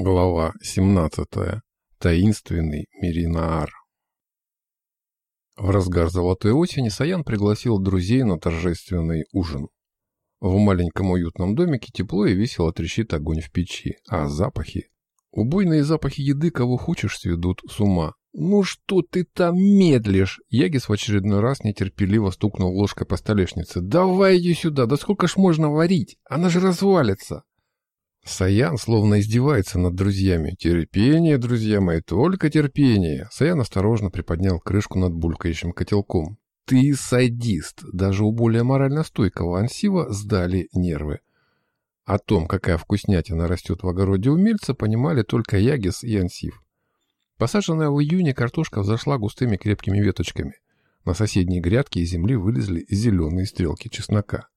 Глава 17. Таинственный Миринаар. В разгар золотой осени Саян пригласил друзей на торжественный ужин. В маленьком уютном домике тепло и весело трещит огонь в печи, а запахи... Убойные запахи еды кого хочешь сведут с ума. «Ну что ты там медлишь?» Ягис в очередной раз нетерпеливо стукнул ложкой по столешнице. «Давай иди сюда, да сколько ж можно варить? Она же развалится!» Саян словно издевается над друзьями. «Терпение, друзья мои, только терпение!» Саян осторожно приподнял крышку над булькающим котелком. «Ты садист!» Даже у более морально стойкого Ансива сдали нервы. О том, какая вкуснятина растет в огороде умельца, понимали только Ягис и Ансив. Посаженная в июне картошка взошла густыми крепкими веточками. На соседней грядке из земли вылезли зеленые стрелки чеснока.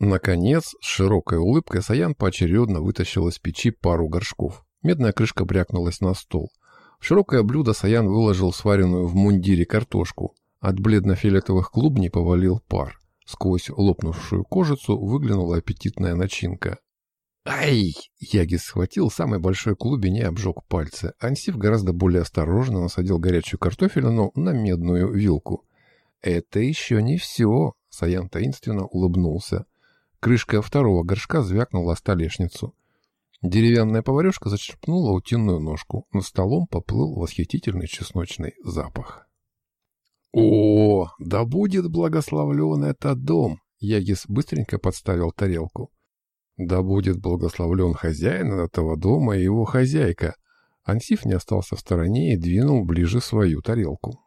Наконец, с широкой улыбкой Саян поочередно вытащил из печи пару горшков. Медная крышка брякнулась на стол. В широкое блюдо Саян выложил сваренную в мундире картошку. От бледно-фиолетовых клубней повалил пар. Сквозь лопнувшую кожицу выглянула аппетитная начинка. «Ай!» Ягис схватил самый большой клубень и обжег пальцы. Ансив гораздо более осторожно насадил горячую картофелину на медную вилку. «Это еще не все!» Саян таинственно улыбнулся. Крышка второго горшка звякнула о столешницу. Деревянная поварешка зачерпнула утиную ножку. Над столом поплыл восхитительный чесночный запах. «О, да будет благословлен этот дом!» Ягис быстренько подставил тарелку. «Да будет благословлен хозяин этого дома и его хозяйка!» Ансиф не остался в стороне и двинул ближе свою тарелку.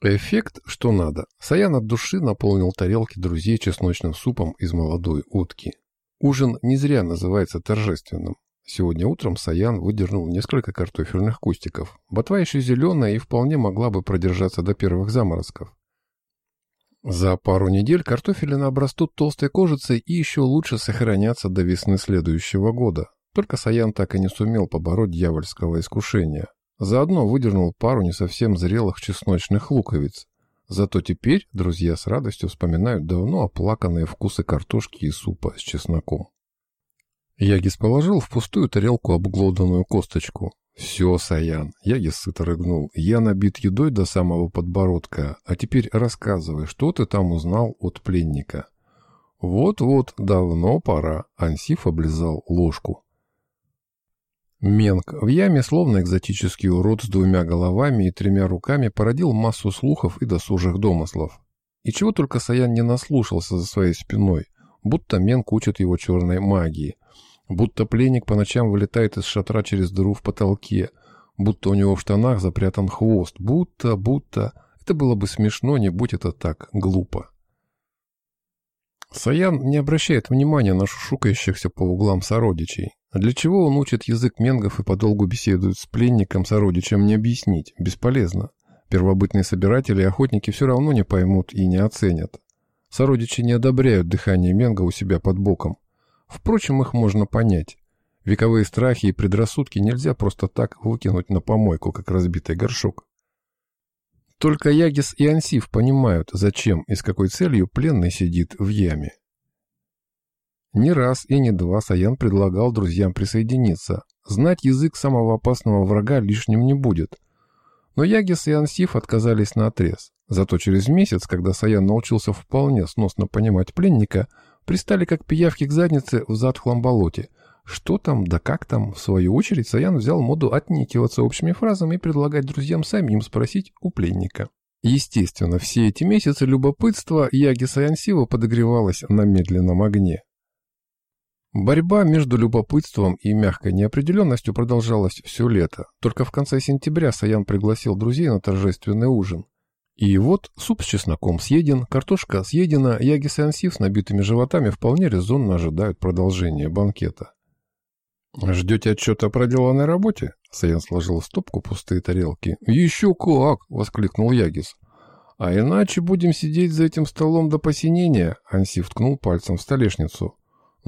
Эффект, что надо. Саян от души наполнил тарелки друзей чесночным супом из молодой утки. Ужин не зря называется торжественным. Сегодня утром Саян выдернул несколько картофельных кустиков. Ботва еще зеленая и вполне могла бы продержаться до первых заморозков. За пару недель картофелины обрастут толстой кожицей и еще лучше сохранятся до весны следующего года. Только Саян так и не сумел побороть дьявольского искушения. Заодно выдернул пару не совсем зрелых чесночных луковиц. Зато теперь друзья с радостью вспоминают давно оплаканные вкусы картошки и супа с чесноком. Ягис положил в пустую тарелку обглоданную косточку. «Все, Саян», — Ягис сыто рыгнул, — «я набит едой до самого подбородка, а теперь рассказывай, что ты там узнал от пленника». «Вот-вот, давно пора», — Ансиф облизал ложку. Менг в яме, словно экзотический урод с двумя головами и тремя руками, породил массу слухов и досужих домыслов. И чего только Саян не наслушался за своей спиной, будто Менг учит его черной магии, будто пленник по ночам вылетает из шатра через дыру в потолке, будто у него в штанах запрятан хвост, будто, будто... Это было бы смешно, не будь это так глупо. Саян не обращает внимания на шушукающихся по углам сородичей. Для чего он учит язык менгов и подолгу беседует с пленником, сородичем, не объяснить. Бесполезно. Первобытные собиратели и охотники все равно не поймут и не оценят. Сородичи не одобряют дыхание менга у себя под боком. Впрочем, их можно понять. Вековые страхи и предрассудки нельзя просто так выкинуть на помойку, как разбитый горшок. Только Ягис и Ансив понимают, зачем и с какой целью пленный сидит в яме. Не раз и не два Саян предлагал друзьям присоединиться. Знать язык самого опасного врага лишним не будет. Но Ягис и Ансиф отказались на отрез. Зато через месяц, когда Саян научился вполне сносно понимать пленника, пристали как пиявки к заднице в затхлом болоте. Что там, да как там, в свою очередь Саян взял моду отникиваться общими фразами и предлагать друзьям самим спросить у пленника. Естественно, все эти месяцы любопытства Ягиса и Ансива подогревалось на медленном огне. Борьба между любопытством и мягкой неопределенностью продолжалась все лето. Только в конце сентября Саян пригласил друзей на торжественный ужин. И вот суп с чесноком съеден, картошка съедена, Ягис и Ансив с набитыми животами вполне резонно ожидают продолжения банкета. «Ждете отчета о проделанной работе?» Саян сложил в стопку пустые тарелки. «Еще как!» — воскликнул Ягис. «А иначе будем сидеть за этим столом до посинения!» Ансив ткнул пальцем в столешницу.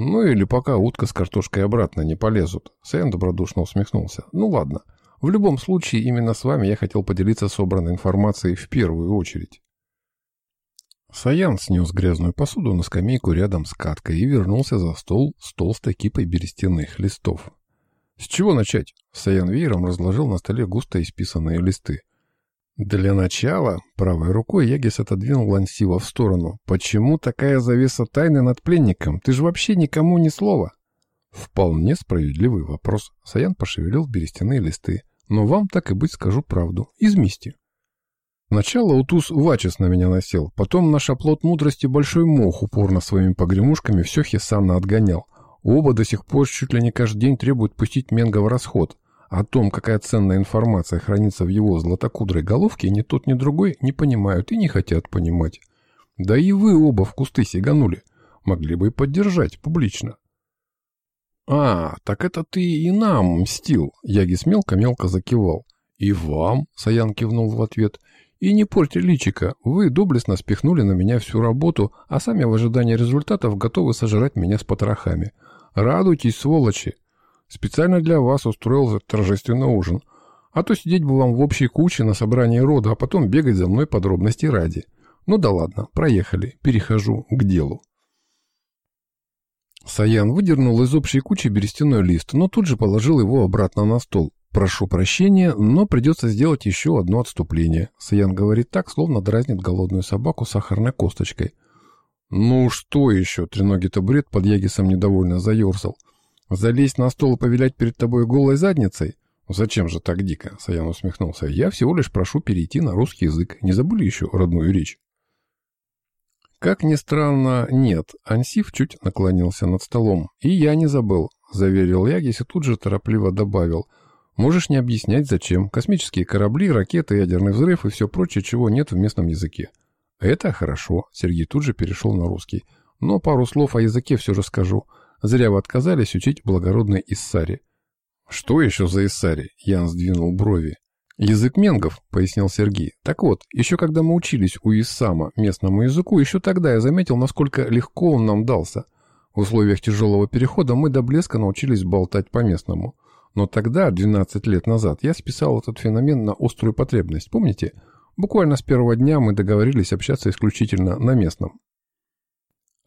Ну или пока утка с картошкой обратно не полезут. Сэм добродушно усмехнулся. Ну ладно. В любом случае, именно с вами я хотел поделиться собранной информацией в первую очередь. Саян снес грязную посуду на скамейку рядом с каткой и вернулся за стол с толстой кипой берестяных листов. С чего начать? Саян веером разложил на столе густо исписанные листы. Для начала правой рукой Ягис отодвинул Лансива в сторону. «Почему такая завеса тайны над пленником? Ты же вообще никому ни слова!» Вполне справедливый вопрос. Саян пошевелил берестяные листы. «Но вам, так и быть, скажу правду. Из мести. Сначала Утус Вачес на меня насел, потом наш оплот мудрости Большой Мох упорно своими погремушками все Хисана отгонял. Оба до сих пор чуть ли не каждый день требуют пустить Менга в расход. О том, какая ценная информация хранится в его златокудрой головке, ни тот, ни другой не понимают и не хотят понимать. Да и вы оба в кусты сиганули. Могли бы и поддержать публично. «А, так это ты и нам мстил!» Ягис мелко-мелко закивал. «И вам?» — Саян кивнул в ответ. «И не портите личика. Вы доблестно спихнули на меня всю работу, а сами в ожидании результатов готовы сожрать меня с потрохами. Радуйтесь, сволочи! Специально для вас устроил торжественный ужин. А то сидеть бы вам в общей куче на собрании рода, а потом бегать за мной подробности ради. Ну да ладно, проехали, перехожу к делу. Саян выдернул из общей кучи берестяной лист, но тут же положил его обратно на стол. «Прошу прощения, но придется сделать еще одно отступление». Саян говорит так, словно дразнит голодную собаку сахарной косточкой. «Ну что еще?» — треногий табурет под Ягисом недовольно заерзал. Залезть на стол и повилять перед тобой голой задницей? Зачем же так дико? Саян усмехнулся. Я всего лишь прошу перейти на русский язык. Не забыли еще родную речь? Как ни странно, нет. Ансиф чуть наклонился над столом. И я не забыл, заверил Ягис и тут же торопливо добавил. Можешь не объяснять, зачем. Космические корабли, ракеты, ядерный взрыв и все прочее, чего нет в местном языке. Это хорошо. Сергей тут же перешел на русский. Но пару слов о языке все же скажу. Зря вы отказались учить благородной Иссари. Что еще за Иссари? Ян сдвинул брови. «Язык менгов», — пояснил Сергей. «Так вот, еще когда мы учились у Иссама местному языку, еще тогда я заметил, насколько легко он нам дался. В условиях тяжелого перехода мы до блеска научились болтать по-местному. Но тогда, 12 лет назад, я списал этот феномен на острую потребность, помните? Буквально с первого дня мы договорились общаться исключительно на местном.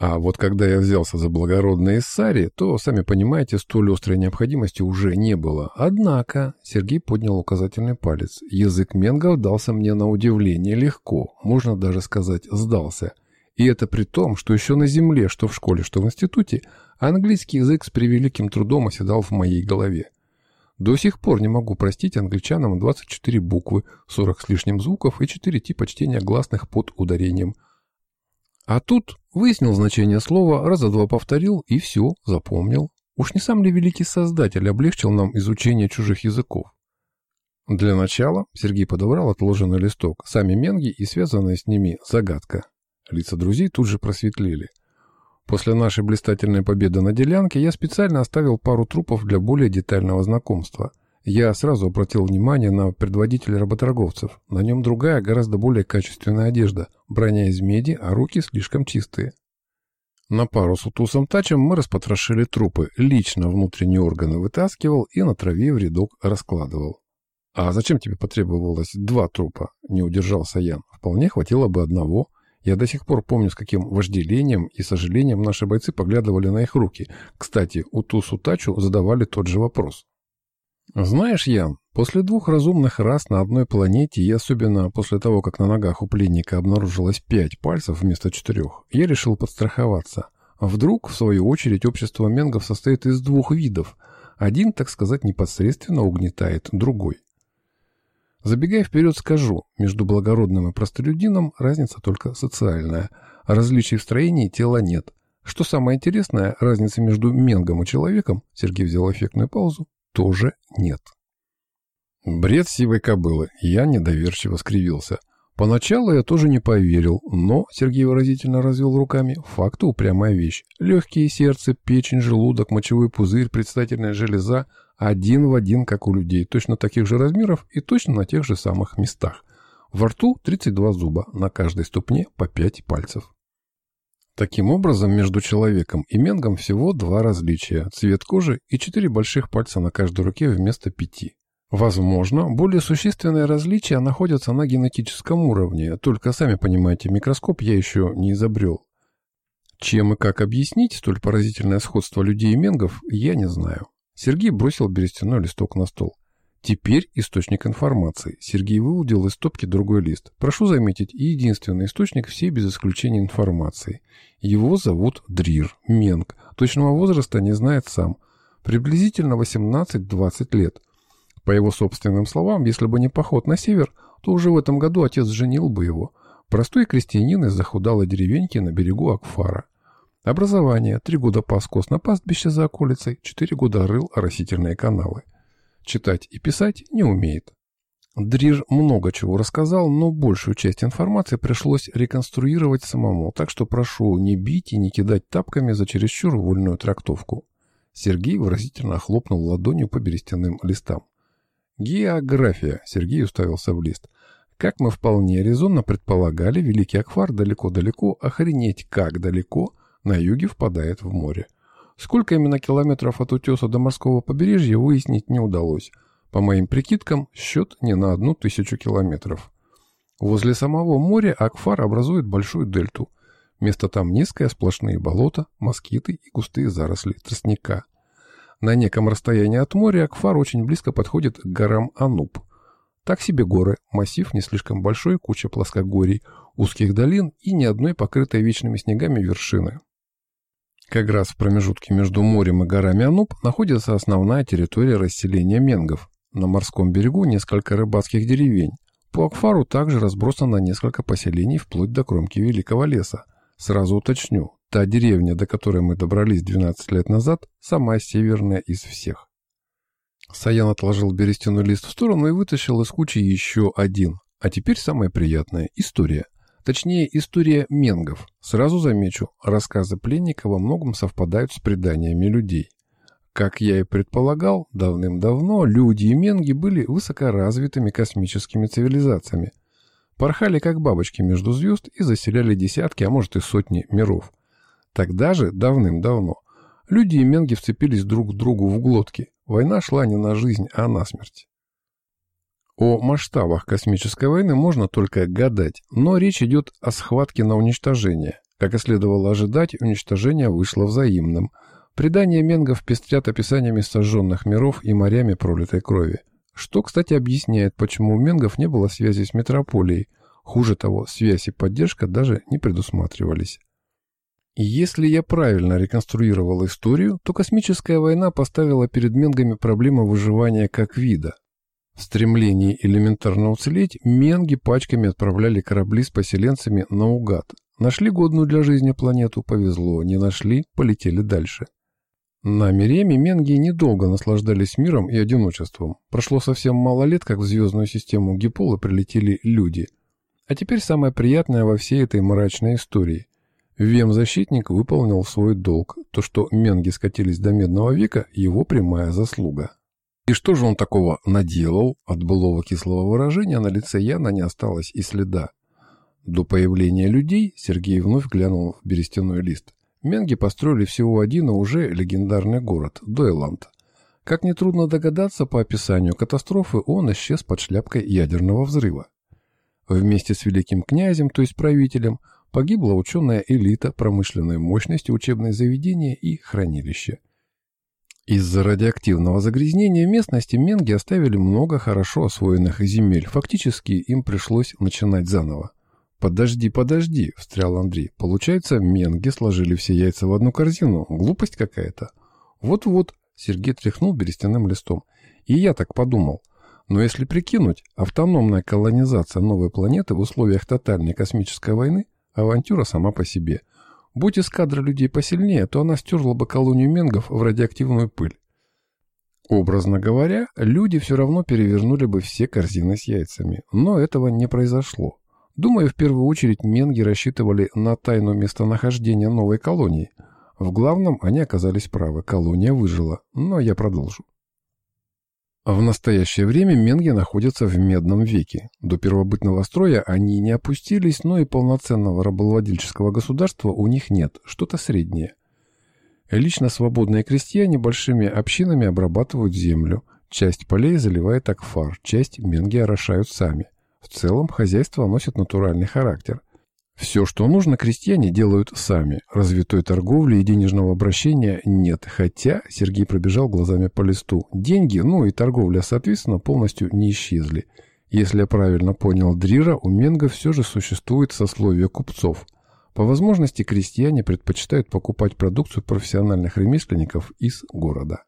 А вот когда я взялся за благородные Сари, то, сами понимаете, столь острой необходимости уже не было. Однако, Сергей поднял указательный палец, язык менгов дался мне на удивление легко, можно даже сказать, сдался. И это при том, что еще на земле, что в школе, что в институте, английский язык с превеликим трудом оседал в моей голове. До сих пор не могу простить англичанам 24 буквы, 40 с лишним звуков и 4 типа чтения гласных под ударением – а тут выяснил значение слова, раза два повторил и все, запомнил. Уж не сам ли великий создатель облегчил нам изучение чужих языков? Для начала Сергей подобрал отложенный листок, сами менги и связанная с ними загадка. Лица друзей тут же просветлели. После нашей блистательной победы на делянке я специально оставил пару трупов для более детального знакомства – я сразу обратил внимание на предводителя работорговцев. На нем другая, гораздо более качественная одежда, броня из меди, а руки слишком чистые. На пару с утусом тачем мы распотрошили трупы, лично внутренние органы вытаскивал и на траве в рядок раскладывал. «А зачем тебе потребовалось два трупа?» — не удержался Ян. «Вполне хватило бы одного. Я до сих пор помню, с каким вожделением и сожалением наши бойцы поглядывали на их руки. Кстати, Утусу Тачу задавали тот же вопрос». Знаешь, Ян, после двух разумных рас на одной планете, и особенно после того, как на ногах у пленника обнаружилось пять пальцев вместо четырех, я решил подстраховаться. Вдруг, в свою очередь, общество менгов состоит из двух видов. Один, так сказать, непосредственно угнетает другой. Забегая вперед, скажу, между благородным и простолюдином разница только социальная. Различий в строении тела нет. Что самое интересное, разницы между менгом и человеком, Сергей взял эффектную паузу, тоже нет. Бред сивой кобылы. Я недоверчиво скривился. Поначалу я тоже не поверил, но, Сергей выразительно развел руками, факты упрямая вещь. Легкие сердце, печень, желудок, мочевой пузырь, предстательная железа один в один, как у людей, точно таких же размеров и точно на тех же самых местах. Во рту 32 зуба, на каждой ступне по 5 пальцев. Таким образом, между человеком и менгом всего два различия – цвет кожи и четыре больших пальца на каждой руке вместо пяти. Возможно, более существенные различия находятся на генетическом уровне, только, сами понимаете, микроскоп я еще не изобрел. Чем и как объяснить столь поразительное сходство людей и менгов, я не знаю. Сергей бросил берестяной листок на стол. Теперь источник информации. Сергей выудил из стопки другой лист. Прошу заметить, единственный источник всей без исключения информации. Его зовут Дрир, Менг. Точного возраста не знает сам. Приблизительно 18-20 лет. По его собственным словам, если бы не поход на север, то уже в этом году отец женил бы его. Простой крестьянин из захудалой деревеньки на берегу Акфара. Образование. Три года пас коз на пастбище за околицей, четыре года рыл оросительные каналы. Читать и писать не умеет. Дрир много чего рассказал, но большую часть информации пришлось реконструировать самому, так что прошу не бить и не кидать тапками за чересчур вольную трактовку. Сергей выразительно хлопнул ладонью по берестяным листам. «География», — Сергей уставился в лист. «Как мы вполне резонно предполагали, Великий Акфар далеко-далеко, охренеть как далеко, на юге впадает в море. Сколько именно километров от утеса до морского побережья выяснить не удалось. По моим прикидкам, счет не на одну тысячу километров. Возле самого моря Акфар образует большую дельту. Место там низкое, сплошные болота, москиты и густые заросли тростника. На неком расстоянии от моря Акфар очень близко подходит к горам Ануб. Так себе горы, массив не слишком большой, куча плоскогорий, узких долин и ни одной покрытой вечными снегами вершины. Как раз в промежутке между морем и горами Ануб находится основная территория расселения менгов. На морском берегу несколько рыбацких деревень. По Акфару также разбросано несколько поселений вплоть до кромки Великого леса. Сразу уточню, та деревня, до которой мы добрались 12 лет назад, самая северная из всех. Саян отложил берестяной лист в сторону и вытащил из кучи еще один. А теперь самое приятное – история. Точнее, история менгов. Сразу замечу, рассказы пленника во многом совпадают с преданиями людей. Как я и предполагал, давным-давно люди и менги были высокоразвитыми космическими цивилизациями. Порхали как бабочки между звезд и заселяли десятки, а может и сотни миров. Тогда же, давным-давно, люди и менги вцепились друг к другу в глотки. Война шла не на жизнь, а на смерть. О масштабах космической войны можно только гадать, но речь идет о схватке на уничтожение. Как и следовало ожидать, уничтожение вышло взаимным. Предания менгов пестрят описаниями сожженных миров и морями пролитой крови. Что, кстати, объясняет, почему у менгов не было связи с метрополией. Хуже того, связь и поддержка даже не предусматривались. И если я правильно реконструировал историю, то космическая война поставила перед менгами проблему выживания как вида. В стремлении элементарно уцелеть, менги пачками отправляли корабли с поселенцами наугад. Нашли годную для жизни планету, повезло, не нашли, полетели дальше. На Миреме менги недолго наслаждались миром и одиночеством. Прошло совсем мало лет, как в звездную систему Гипола прилетели люди. А теперь самое приятное во всей этой мрачной истории. Вем-защитник выполнил свой долг. То, что менги скатились до медного века, его прямая заслуга. И что же он такого наделал? От былого кислого выражения на лице Яна не осталось и следа. До появления людей Сергей вновь глянул в берестяной лист. Менги построили всего один и уже легендарный город – Дойланд. Как нетрудно догадаться, по описанию катастрофы он исчез под шляпкой ядерного взрыва. Вместе с великим князем, то есть правителем, погибла ученая элита, промышленной мощности, учебные заведения и хранилища. Из-за радиоактивного загрязнения местности менги оставили много хорошо освоенных земель. Фактически им пришлось начинать заново. «Подожди, подожди», — встрял Андрей. «Получается, менги сложили все яйца в одну корзину. Глупость какая-то». «Вот-вот», — Сергей тряхнул берестяным листом. «И я так подумал. Но если прикинуть, автономная колонизация новой планеты в условиях тотальной космической войны — авантюра сама по себе — Будь эскадра людей посильнее, то она стерла бы колонию менгов в радиоактивную пыль. Образно говоря, люди все равно перевернули бы все корзины с яйцами, но этого не произошло. Думаю, в первую очередь менги рассчитывали на тайну местонахождения новой колонии. В главном они оказались правы, колония выжила, но я продолжу. В настоящее время менги находятся в медном веке. До первобытного строя они не опустились, но и полноценного рабовладельческого государства у них нет, что-то среднее. Лично свободные крестьяне большими общинами обрабатывают землю, часть полей заливает акфар, часть менги орошают сами. В целом хозяйство носит натуральный характер. Все, что нужно, крестьяне делают сами. Развитой торговли и денежного обращения нет. Хотя, Сергей пробежал глазами по листу, деньги, ну и торговля, соответственно, полностью не исчезли. Если я правильно понял Дрира, у Менга все же существует сословие купцов. По возможности крестьяне предпочитают покупать продукцию профессиональных ремесленников из города.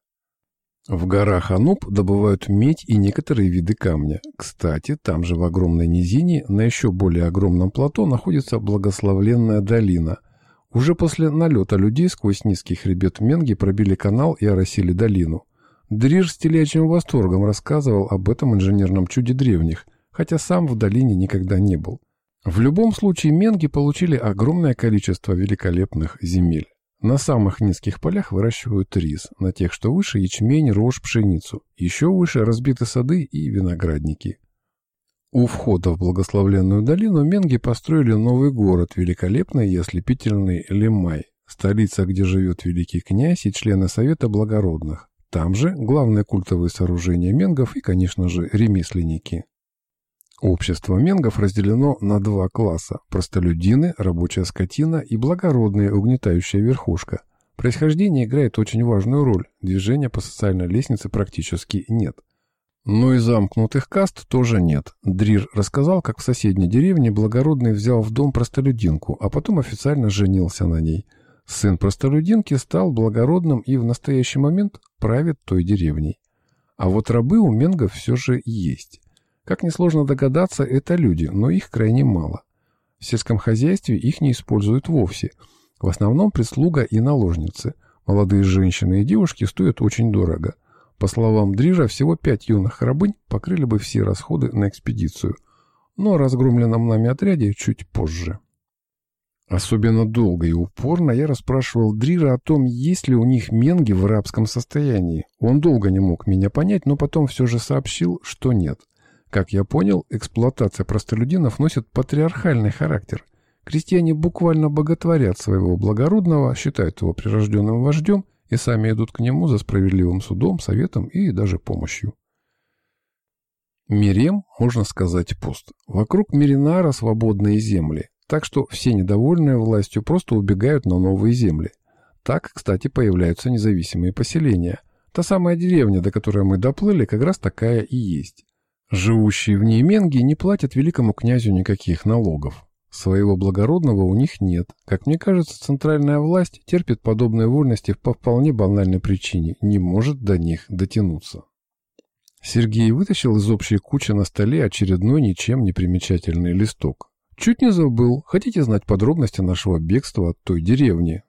В горах Ануб добывают медь и некоторые виды камня. Кстати, там же в огромной низине, на еще более огромном плато, находится благословленная долина. Уже после налета людей сквозь низкий хребет Менги пробили канал и оросили долину. Дриж с телячьим восторгом рассказывал об этом инженерном чуде древних, хотя сам в долине никогда не был. В любом случае Менги получили огромное количество великолепных земель. На самых низких полях выращивают рис, на тех, что выше, ячмень, рожь, пшеницу. Еще выше разбиты сады и виноградники. У входа в благословленную долину Менги построили новый город, великолепный и ослепительный Лемай, столица, где живет великий князь и члены Совета Благородных. Там же главное культовые сооружения менгов и, конечно же, ремесленники. Общество менгов разделено на два класса – простолюдины, рабочая скотина и благородные, угнетающая верхушка. Происхождение играет очень важную роль, движения по социальной лестнице практически нет. Но и замкнутых каст тоже нет. Дрир рассказал, как в соседней деревне благородный взял в дом простолюдинку, а потом официально женился на ней. Сын простолюдинки стал благородным и в настоящий момент правит той деревней. А вот рабы у менгов все же есть. Как несложно догадаться, это люди, но их крайне мало. В сельском хозяйстве их не используют вовсе. В основном прислуга и наложницы. Молодые женщины и девушки стоят очень дорого. По словам Дрижа, всего пять юных рабынь покрыли бы все расходы на экспедицию. Но о разгромленном нами отряде чуть позже. Особенно долго и упорно я расспрашивал Дрира о том, есть ли у них менги в арабском состоянии. Он долго не мог меня понять, но потом все же сообщил, что нет – как я понял, эксплуатация простолюдинов носит патриархальный характер. Крестьяне буквально боготворят своего благородного, считают его прирожденным вождем и сами идут к нему за справедливым судом, советом и даже помощью. Мирем, можно сказать, пуст. Вокруг Миринара свободные земли, так что все недовольные властью просто убегают на новые земли. Так, кстати, появляются независимые поселения. Та самая деревня, до которой мы доплыли, как раз такая и есть. Живущие в ней менги не платят великому князю никаких налогов. Своего благородного у них нет. Как мне кажется, центральная власть терпит подобные вольности по вполне банальной причине, не может до них дотянуться. Сергей вытащил из общей кучи на столе очередной ничем не примечательный листок. Чуть не забыл. Хотите знать подробности нашего бегства от той деревни?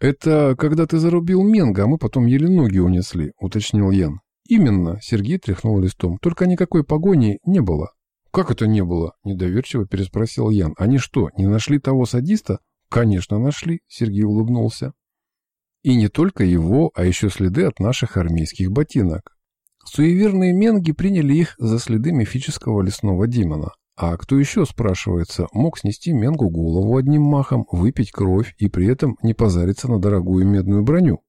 Это когда ты зарубил Менга, а мы потом еле ноги унесли, уточнил Ян. «Именно», — Сергей тряхнул листом. «Только никакой погони не было». «Как это не было?» — недоверчиво переспросил Ян. «Они что, не нашли того садиста?» «Конечно, нашли», — Сергей улыбнулся. «И не только его, а еще следы от наших армейских ботинок. Суеверные менги приняли их за следы мифического лесного демона. А кто еще, спрашивается, мог снести менгу голову одним махом, выпить кровь и при этом не позариться на дорогую медную броню?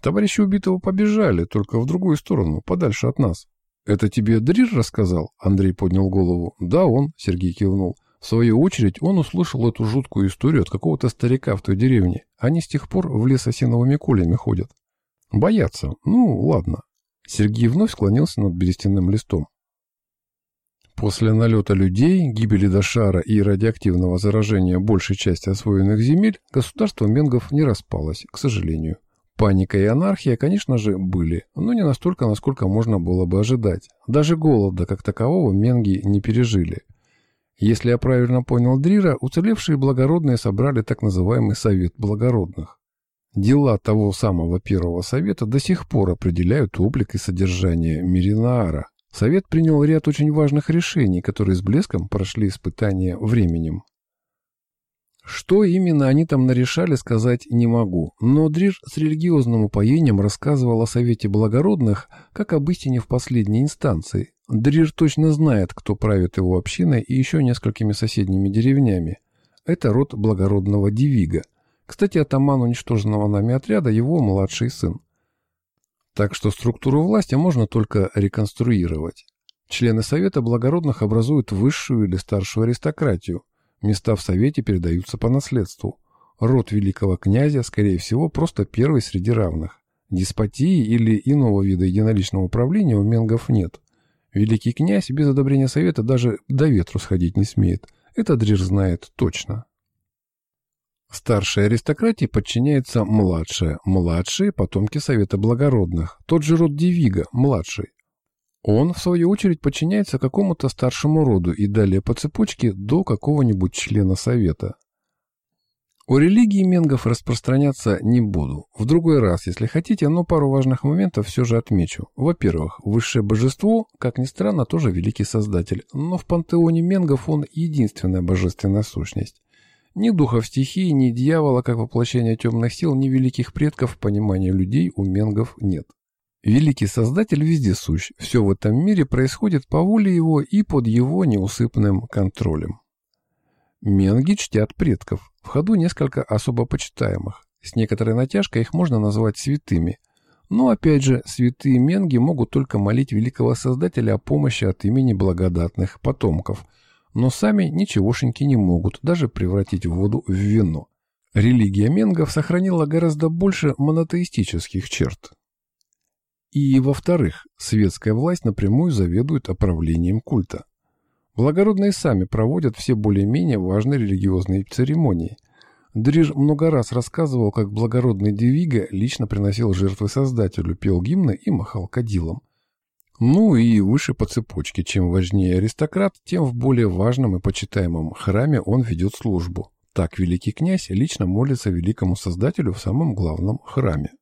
Товарищи убитого побежали, только в другую сторону, подальше от нас. «Это тебе Дрир рассказал?» Андрей поднял голову. «Да, он», — Сергей кивнул. В свою очередь он услышал эту жуткую историю от какого-то старика в той деревне. Они с тех пор в лес осиновыми колями ходят. Боятся. Ну, ладно. Сергей вновь склонился над берестяным листом. После налета людей, гибели Дашара и радиоактивного заражения большей части освоенных земель, государство Менгов не распалось, к сожалению. Паника и анархия, конечно же, были, но не настолько, насколько можно было бы ожидать. Даже голода, как такового, менги не пережили. Если я правильно понял Дрира, уцелевшие благородные собрали так называемый Совет Благородных. Дела того самого первого совета до сих пор определяют облик и содержание Миринаара. Совет принял ряд очень важных решений, которые с блеском прошли испытания временем. Что именно они там нарешали, сказать не могу, но Дриж с религиозным упоением рассказывал о Совете Благородных, как об истине в последней инстанции. Дриж точно знает, кто правит его общиной и еще несколькими соседними деревнями. Это род благородного Дивига. Кстати, атаман уничтоженного нами отряда – его младший сын. Так что структуру власти можно только реконструировать. Члены Совета Благородных образуют высшую или старшую аристократию – Места в совете передаются по наследству. Род великого князя, скорее всего, просто первый среди равных. Деспотии или иного вида единоличного управления у менгов нет. Великий князь без одобрения совета даже до ветру сходить не смеет. Это Дрир знает точно. Старшей аристократии подчиняется младшая, младшие – потомки Совета Благородных, тот же род Девига, младший. Он, в свою очередь, подчиняется какому-то старшему роду и далее по цепочке до какого-нибудь члена Совета. О религии менгов распространяться не буду. В другой раз, если хотите, но пару важных моментов все же отмечу. Во-первых, высшее божество, как ни странно, тоже великий создатель, но в пантеоне менгов он единственная божественная сущность. Ни духов стихии, ни дьявола, как воплощение темных сил, ни великих предков в понимании людей у менгов нет. Великий Создатель везде сущ, все в этом мире происходит по воле его и под его неусыпным контролем. Менги чтят предков, в ходу несколько особо почитаемых. С некоторой натяжкой их можно назвать святыми. Но опять же, святые менги могут только молить великого Создателя о помощи от имени благодатных потомков – но сами ничегошеньки не могут даже превратить воду в вино. Религия менгов сохранила гораздо больше монотеистических черт. И, во-вторых, светская власть напрямую заведует оправлением культа. Благородные сами проводят все более-менее важные религиозные церемонии. Дриж много раз рассказывал, как благородный Девига лично приносил жертвы Создателю, пел гимны и махал кадилом. Ну и выше по цепочке. Чем важнее аристократ, тем в более важном и почитаемом храме он ведет службу. Так великий князь лично молится великому создателю в самом главном храме.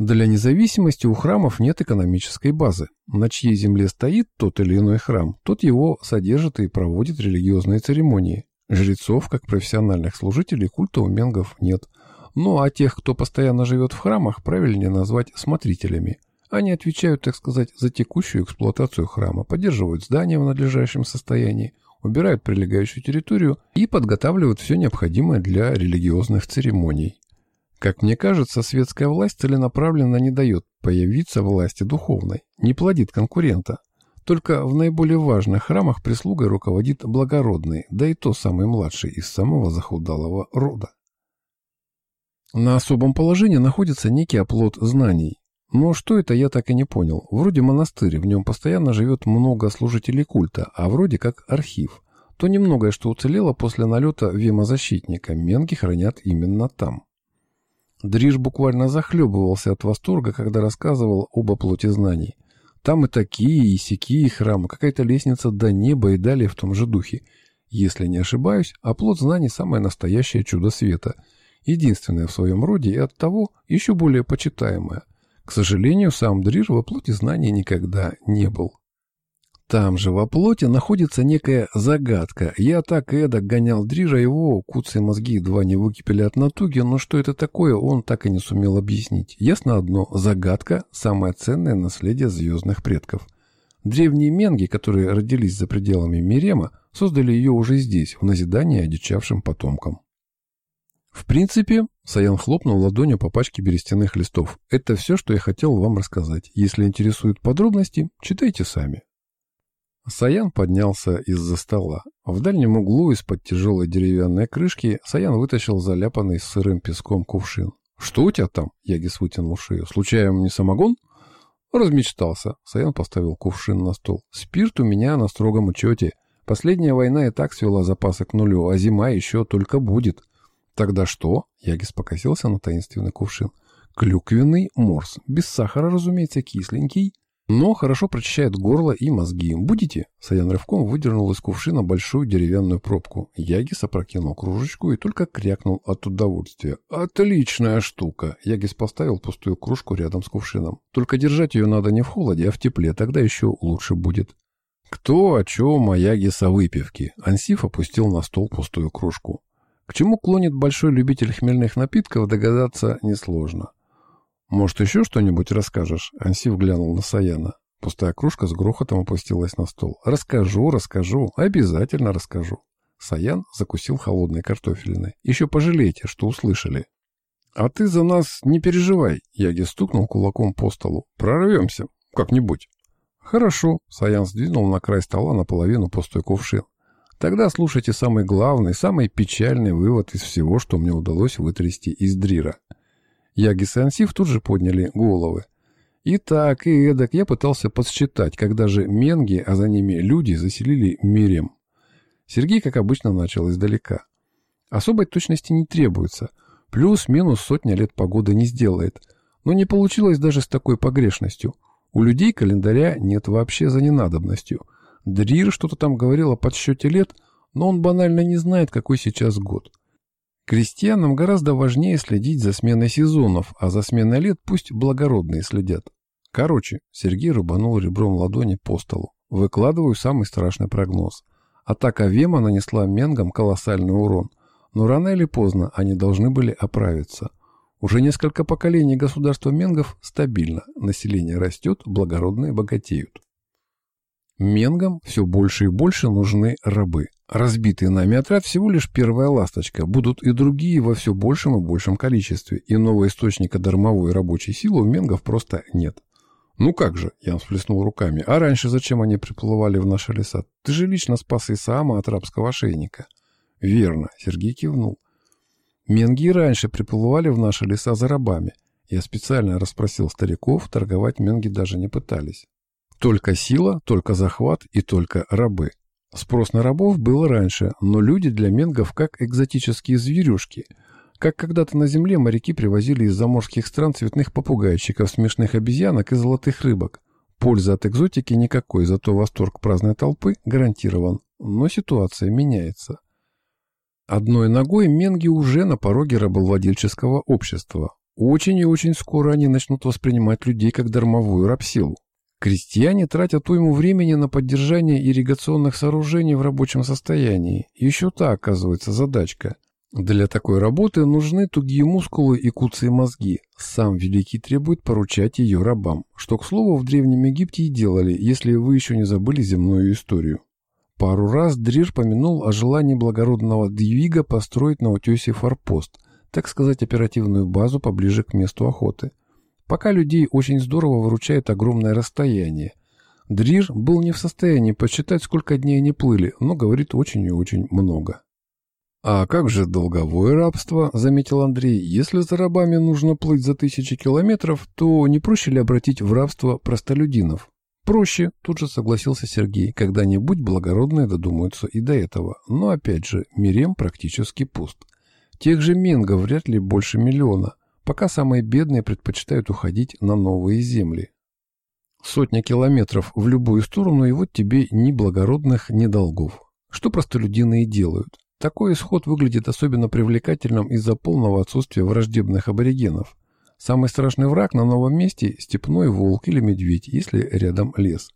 Для независимости у храмов нет экономической базы. На чьей земле стоит тот или иной храм, тот его содержит и проводит религиозные церемонии. Жрецов, как профессиональных служителей культа у менгов нет. Ну а тех, кто постоянно живет в храмах, правильнее назвать смотрителями – они отвечают, так сказать, за текущую эксплуатацию храма, поддерживают здание в надлежащем состоянии, убирают прилегающую территорию и подготавливают все необходимое для религиозных церемоний. Как мне кажется, светская власть целенаправленно не дает появиться власти духовной, не плодит конкурента. Только в наиболее важных храмах прислугой руководит благородный, да и то самый младший из самого захудалого рода. На особом положении находится некий оплот знаний, но что это, я так и не понял. Вроде монастырь, в нем постоянно живет много служителей культа, а вроде как архив. То немногое, что уцелело после налета вемозащитника, менги хранят именно там. Дриж буквально захлебывался от восторга, когда рассказывал об оплоте знаний. Там и такие, и сякие храмы, какая-то лестница до неба и далее в том же духе. Если не ошибаюсь, оплот знаний – самое настоящее чудо света. Единственное в своем роде и оттого еще более почитаемое. К сожалению, сам Дрир во плоти знаний никогда не был. Там же во плоти находится некая загадка. Я так и эдак гонял Дрижа, его куцые мозги едва не выкипели от натуги, но что это такое, он так и не сумел объяснить. Ясно одно, загадка – самое ценное наследие звездных предков. Древние менги, которые родились за пределами Мирема, создали ее уже здесь, в назидание одичавшим потомкам. В принципе, Саян хлопнул ладонью по пачке берестяных листов. Это все, что я хотел вам рассказать. Если интересуют подробности, читайте сами. Саян поднялся из-за стола. В дальнем углу из-под тяжелой деревянной крышки Саян вытащил заляпанный сырым песком кувшин. «Что у тебя там?» — Ягис вытянул шею. «Случаем не самогон?» Размечтался. Саян поставил кувшин на стол. «Спирт у меня на строгом учете. Последняя война и так свела запасы к нулю, а зима еще только будет. Тогда что? Ягис покосился на таинственный кувшин. Клюквенный морс. Без сахара, разумеется, кисленький, но хорошо прочищает горло и мозги. Будете? Саян рывком выдернул из кувшина большую деревянную пробку. Ягис опрокинул кружечку и только крякнул от удовольствия. «Отличная штука!» Ягис поставил пустую кружку рядом с кувшином. «Только держать ее надо не в холоде, а в тепле, тогда еще лучше будет». «Кто о чем, а Ягис о выпивке?» Ансиф опустил на стол пустую кружку. К чему клонит большой любитель хмельных напитков, догадаться несложно. «Может, еще что-нибудь расскажешь?» Ансив глянул на Саяна. Пустая кружка с грохотом опустилась на стол. «Расскажу, расскажу, обязательно расскажу». Саян закусил холодной картофелиной. «Еще пожалейте, что услышали». «А ты за нас не переживай», — Яги стукнул кулаком по столу. «Прорвемся. Как-нибудь». «Хорошо», — Саян сдвинул на край стола наполовину пустой кувшин. Тогда слушайте самый главный, самый печальный вывод из всего, что мне удалось вытрясти из Дрира. Яги Сансив тут же подняли головы. И так, и эдак я пытался подсчитать, когда же менги, а за ними люди, заселили Мирем. Сергей, как обычно, начал издалека. Особой точности не требуется. Плюс-минус сотня лет погоды не сделает. Но не получилось даже с такой погрешностью. У людей календаря нет вообще за ненадобностью. Дрир что-то там говорил о подсчете лет, но он банально не знает, какой сейчас год. Крестьянам гораздо важнее следить за сменой сезонов, а за сменой лет пусть благородные следят. Короче, Сергей рубанул ребром ладони по столу. Выкладываю самый страшный прогноз. Атака Вема нанесла Менгам колоссальный урон, но рано или поздно они должны были оправиться. Уже несколько поколений государства Менгов стабильно, население растет, благородные богатеют. Менгам все больше и больше нужны рабы. Разбитый нами отряд всего лишь первая ласточка. Будут и другие во все большем и большем количестве. И нового источника дармовой рабочей силы у менгов просто нет. «Ну как же?» – Ян всплеснул руками. «А раньше зачем они приплывали в наши леса? Ты же лично спас Исаама от рабского ошейника». «Верно», – Сергей кивнул. «Менги раньше приплывали в наши леса за рабами. Я специально расспросил стариков, торговать менги даже не пытались. Только сила, только захват и только рабы. Спрос на рабов был раньше, но люди для менгов как экзотические зверюшки. Как когда-то на земле моряки привозили из заморских стран цветных попугайчиков, смешных обезьянок и золотых рыбок. Пользы от экзотики никакой, зато восторг праздной толпы гарантирован. Но ситуация меняется. Одной ногой менги уже на пороге рабовладельческого общества. Очень и очень скоро они начнут воспринимать людей как дармовую рабсилу. Крестьяне тратят уйму времени на поддержание ирригационных сооружений в рабочем состоянии. Еще та, оказывается, задачка. Для такой работы нужны тугие мускулы и куцые мозги. Сам Великий требует поручать ее рабам, что, к слову, в Древнем Египте и делали, если вы еще не забыли земную историю. Пару раз Дрир помянул о желании благородного Двига построить на утесе форпост, так сказать, оперативную базу поближе к месту охоты. Пока людей очень здорово выручает огромное расстояние. Дрир был не в состоянии посчитать, сколько дней они плыли, но говорит очень и очень много. «А как же долговое рабство?» – заметил Андрей. «Если за рабами нужно плыть за тысячи километров, то не проще ли обратить в рабство простолюдинов?» «Проще», – тут же согласился Сергей. «Когда-нибудь благородные додумаются и до этого. Но опять же, Мирем практически пуст. Тех же менгов вряд ли больше миллиона пока самые бедные предпочитают уходить на новые земли. Сотня километров в любую сторону, и вот тебе ни благородных, ни долгов. Что простолюдины и делают. Такой исход выглядит особенно привлекательным из-за полного отсутствия враждебных аборигенов. Самый страшный враг на новом месте – степной волк или медведь, если рядом лес.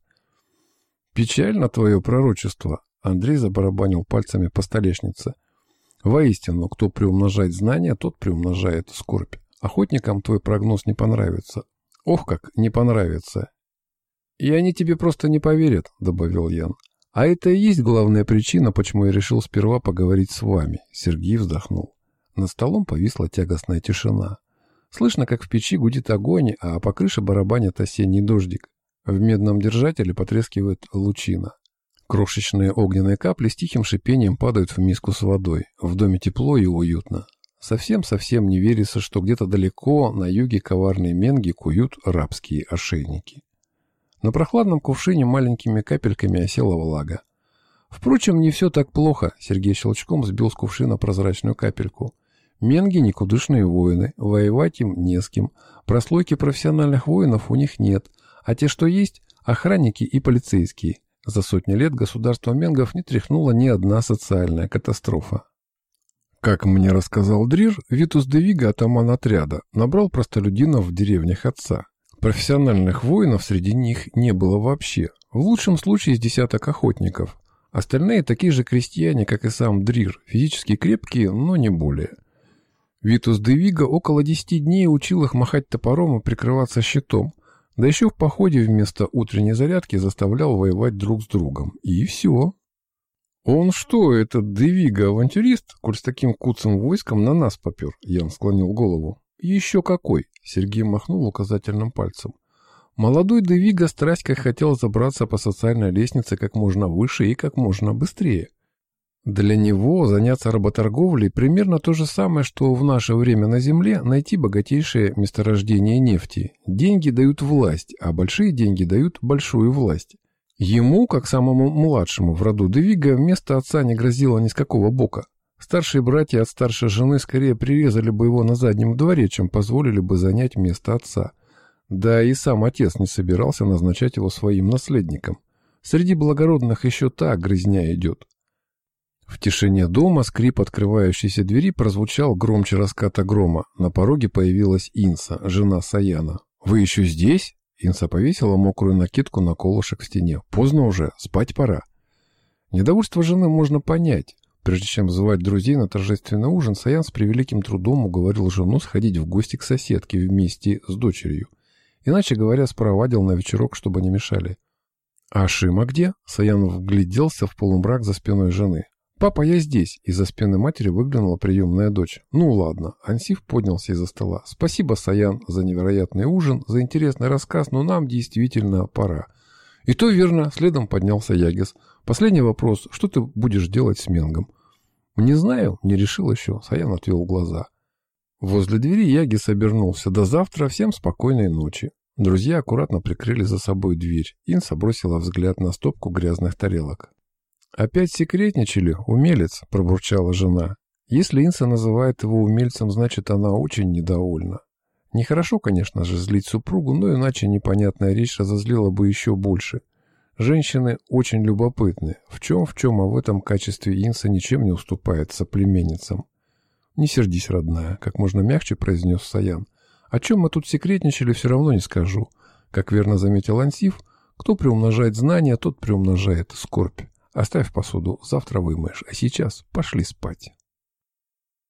«Печально твое пророчество», – Андрей забарабанил пальцами по столешнице. «Воистину, кто приумножает знания, тот приумножает скорбь». Охотникам твой прогноз не понравится. Ох, как не понравится. И они тебе просто не поверят, добавил Ян. А это и есть главная причина, почему я решил сперва поговорить с вами. Сергей вздохнул. Над столом повисла тягостная тишина. Слышно, как в печи гудит огонь, а по крыше барабанит осенний дождик. В медном держателе потрескивает лучина. Крошечные огненные капли с тихим шипением падают в миску с водой. В доме тепло и уютно. Совсем-совсем не верится, что где-то далеко на юге коварные менги куют рабские ошейники. На прохладном кувшине маленькими капельками осела влага. Впрочем, не все так плохо. Сергей щелчком сбил с кувшина прозрачную капельку. Менги – никудышные воины, воевать им не с кем. Прослойки профессиональных воинов у них нет, а те, что есть – охранники и полицейские. За сотни лет государство менгов не тряхнула ни одна социальная катастрофа. Как мне рассказал Дрир, Витус де Вига, атаман отряда, набрал простолюдинов в деревнях отца. Профессиональных воинов среди них не было вообще. В лучшем случае с десяток охотников. Остальные такие же крестьяне, как и сам Дрир, физически крепкие, но не более. Витус де Вига около десяти дней учил их махать топором и прикрываться щитом, да еще в походе вместо утренней зарядки заставлял воевать друг с другом. И все. «Он что, этот Девига-авантюрист, коль с таким куцым войском на нас попер?» Ян склонил голову. «Еще какой!» — Сергей махнул указательным пальцем. Молодой Девига страсть как хотел забраться по социальной лестнице как можно выше и как можно быстрее. Для него заняться работорговлей примерно то же самое, что в наше время на Земле найти богатейшее месторождение нефти. Деньги дают власть, а большие деньги дают большую власть. Ему, как самому младшему в роду Девига, вместо отца не грозило ни с какого бока. Старшие братья от старшей жены скорее прирезали бы его на заднем дворе, чем позволили бы занять место отца. Да и сам отец не собирался назначать его своим наследником. Среди благородных еще та грызня идет. В тишине дома скрип открывающейся двери прозвучал громче раската грома. На пороге появилась Инса, жена Саяна. «Вы еще здесь?» Инса повесила мокрую накидку на колышек в стене. «Поздно уже, спать пора». Недовольство жены можно понять. Прежде чем звать друзей на торжественный ужин, Саян с превеликим трудом уговорил жену сходить в гости к соседке вместе с дочерью. Иначе говоря, спровадил на вечерок, чтобы не мешали. «А Шима где?» Саян вгляделся в полумрак за спиной жены. «Папа, я здесь!» Из-за спины матери выглянула приемная дочь. «Ну ладно». Ансиф поднялся из-за стола. «Спасибо, Саян, за невероятный ужин, за интересный рассказ, но нам действительно пора». «И то верно», — следом поднялся Ягис. «Последний вопрос. Что ты будешь делать с Менгом?» «Не знаю, не решил еще», — Саян отвел глаза. Возле двери Ягис обернулся. «До завтра. Всем спокойной ночи». Друзья аккуратно прикрыли за собой дверь. Инса бросила взгляд на стопку грязных тарелок. «Опять секретничали, умелец», — пробурчала жена. «Если Инса называет его умельцем, значит, она очень недовольна. Нехорошо, конечно же, злить супругу, но иначе непонятная речь разозлила бы еще больше. Женщины очень любопытны. В чем, в чем, а в этом качестве Инса ничем не уступает соплеменницам. «Не сердись, родная», — как можно мягче произнес Саян. «О чем мы тут секретничали, все равно не скажу. Как верно заметил Ансив, кто приумножает знания, тот приумножает скорбь». Оставь посуду, завтра вымоешь, а сейчас пошли спать.